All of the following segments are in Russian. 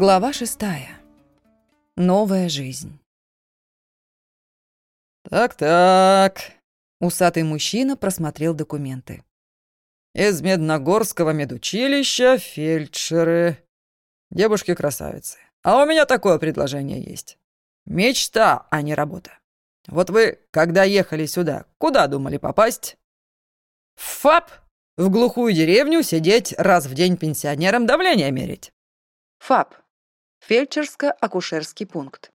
Глава шестая. Новая жизнь. «Так-так», — усатый мужчина просмотрел документы. «Из Медногорского медучилища фельдшеры. Девушки-красавицы. А у меня такое предложение есть. Мечта, а не работа. Вот вы, когда ехали сюда, куда думали попасть?» «В ФАП? В глухую деревню сидеть раз в день пенсионерам давление мерить». ФАП. Фельдшерско-акушерский пункт.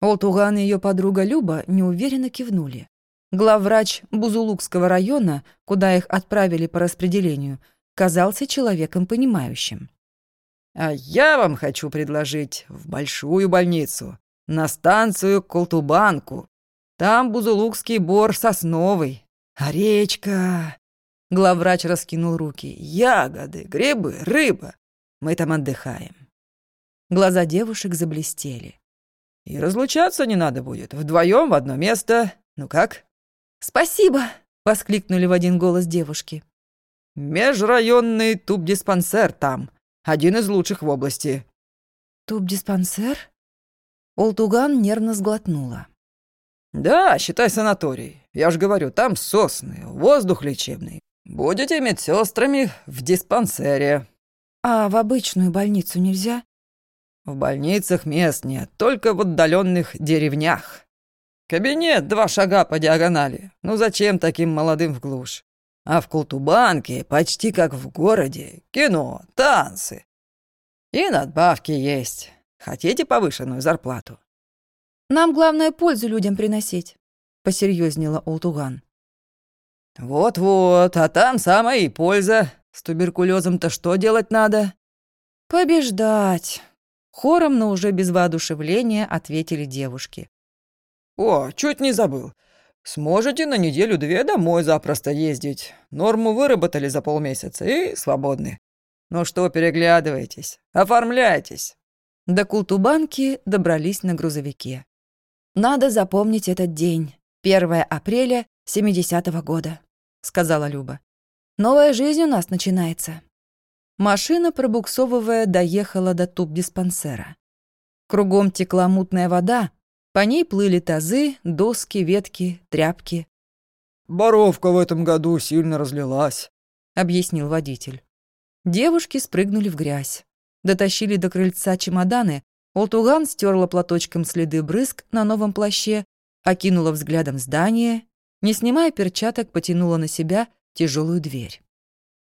Олтуган и ее подруга Люба неуверенно кивнули. Главврач Бузулукского района, куда их отправили по распределению, казался человеком понимающим. «А я вам хочу предложить в большую больницу, на станцию Колтубанку. Там Бузулукский бор сосновый. А речка...» Главврач раскинул руки. «Ягоды, грибы, рыба. Мы там отдыхаем. Глаза девушек заблестели. «И разлучаться не надо будет. Вдвоем в одно место. Ну как?» «Спасибо!» — воскликнули в один голос девушки. «Межрайонный туб-диспансер там. Один из лучших в области». «Туб-диспансер?» Олтуган нервно сглотнула. «Да, считай санаторий. Я же говорю, там сосны, воздух лечебный. Будете медсестрами в диспансере». «А в обычную больницу нельзя?» В больницах мест нет, только в отдаленных деревнях. Кабинет два шага по диагонали. Ну зачем таким молодым в глушь? А в Култубанке почти как в городе. Кино, танцы. И надбавки есть. Хотите повышенную зарплату? Нам главное пользу людям приносить, посерьезнела Олтуган. Вот-вот, а там самая и польза. С туберкулезом-то что делать надо? Побеждать. Хором, но уже без воодушевления ответили девушки. «О, чуть не забыл. Сможете на неделю-две домой запросто ездить. Норму выработали за полмесяца и свободны. Ну что переглядываетесь? Оформляйтесь». До Култубанки добрались на грузовике. «Надо запомнить этот день. 1 апреля 70-го года», — сказала Люба. «Новая жизнь у нас начинается». Машина, пробуксовывая, доехала до туб-диспансера. Кругом текла мутная вода, по ней плыли тазы, доски, ветки, тряпки. «Боровка в этом году сильно разлилась», — объяснил водитель. Девушки спрыгнули в грязь. Дотащили до крыльца чемоданы, Олтуган стерла платочком следы брызг на новом плаще, окинула взглядом здание, не снимая перчаток, потянула на себя тяжелую дверь.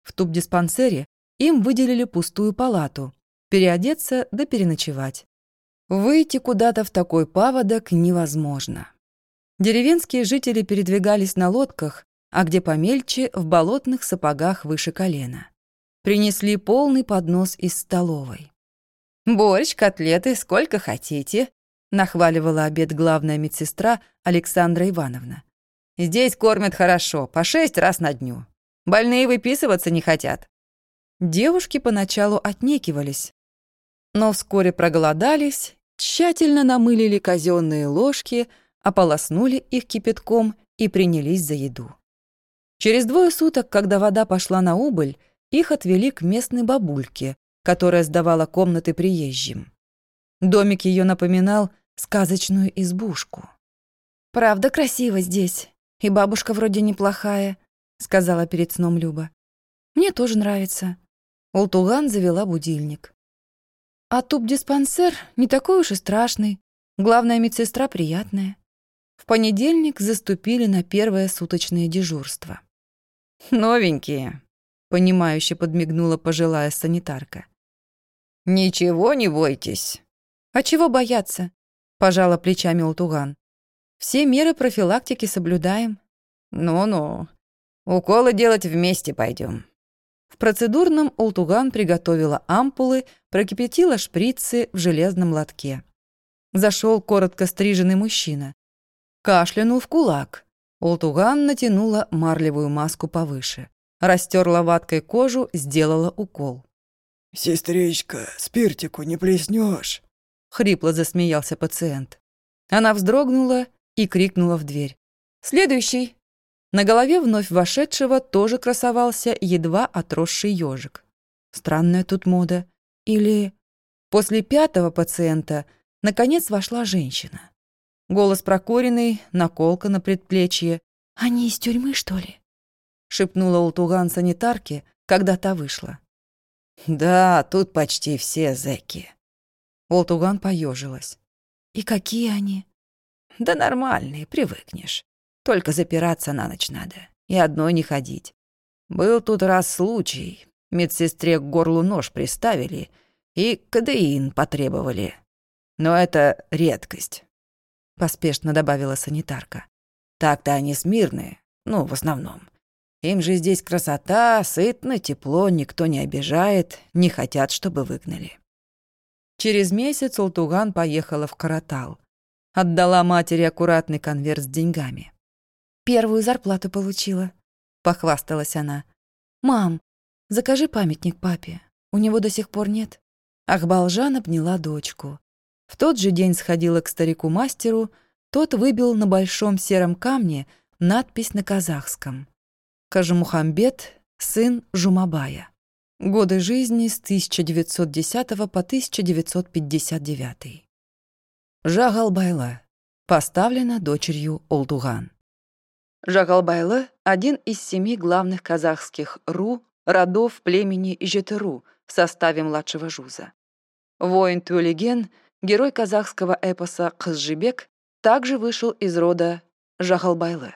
В туб-диспансере им выделили пустую палату, переодеться да переночевать. Выйти куда-то в такой паводок невозможно. Деревенские жители передвигались на лодках, а где помельче — в болотных сапогах выше колена. Принесли полный поднос из столовой. «Борщ, котлеты, сколько хотите», — нахваливала обед главная медсестра Александра Ивановна. «Здесь кормят хорошо, по шесть раз на дню. Больные выписываться не хотят. Девушки поначалу отнекивались, но вскоре проголодались, тщательно намылили казенные ложки, ополоснули их кипятком и принялись за еду. Через двое суток, когда вода пошла на убыль, их отвели к местной бабульке, которая сдавала комнаты приезжим. Домик ее напоминал сказочную избушку. «Правда красиво здесь, и бабушка вроде неплохая», — сказала перед сном Люба. «Мне тоже нравится. Олтуган завела будильник. А туб-диспансер не такой уж и страшный. Главная медсестра приятная. В понедельник заступили на первое суточное дежурство. «Новенькие», — понимающе подмигнула пожилая санитарка. «Ничего не бойтесь». «А чего бояться?» — пожала плечами Олтуган. «Все меры профилактики соблюдаем». «Ну-ну, уколы делать вместе пойдем. В процедурном Олтуган приготовила ампулы, прокипятила шприцы в железном лотке. Зашел коротко стриженный мужчина. Кашлянул в кулак. Олтуган натянула марлевую маску повыше. Растерла ваткой кожу, сделала укол. «Сестричка, спиртику не плеснешь? Хрипло засмеялся пациент. Она вздрогнула и крикнула в дверь. «Следующий!» На голове вновь вошедшего тоже красовался едва отросший ежик. Странная тут мода. Или... После пятого пациента наконец вошла женщина. Голос прокуренный, наколка на предплечье. «Они из тюрьмы, что ли?» — шепнула Ултуган санитарке, когда та вышла. «Да, тут почти все зэки». Ултуган поежилась. «И какие они?» «Да нормальные, привыкнешь. Только запираться на ночь надо и одной не ходить. Был тут раз случай. Медсестре к горлу нож приставили и кадеин потребовали. Но это редкость. Поспешно добавила санитарка. Так-то они смирные, ну, в основном. Им же здесь красота, сытно, тепло, никто не обижает, не хотят, чтобы выгнали. Через месяц Ултуган поехала в Каратал. Отдала матери аккуратный конверт с деньгами. «Первую зарплату получила», — похвасталась она. «Мам, закажи памятник папе. У него до сих пор нет». Ахбалжан обняла дочку. В тот же день сходила к старику-мастеру, тот выбил на большом сером камне надпись на казахском. Кажумухамбет, сын Жумабая. Годы жизни с 1910 по 1959. Жагалбайла. Поставлена дочерью Олдуган. Жагалбайлы – один из семи главных казахских ру, родов племени Жетыру в составе младшего жуза. Воин Тюлеген, герой казахского эпоса Кыз-Жибек, также вышел из рода Жагалбайлы.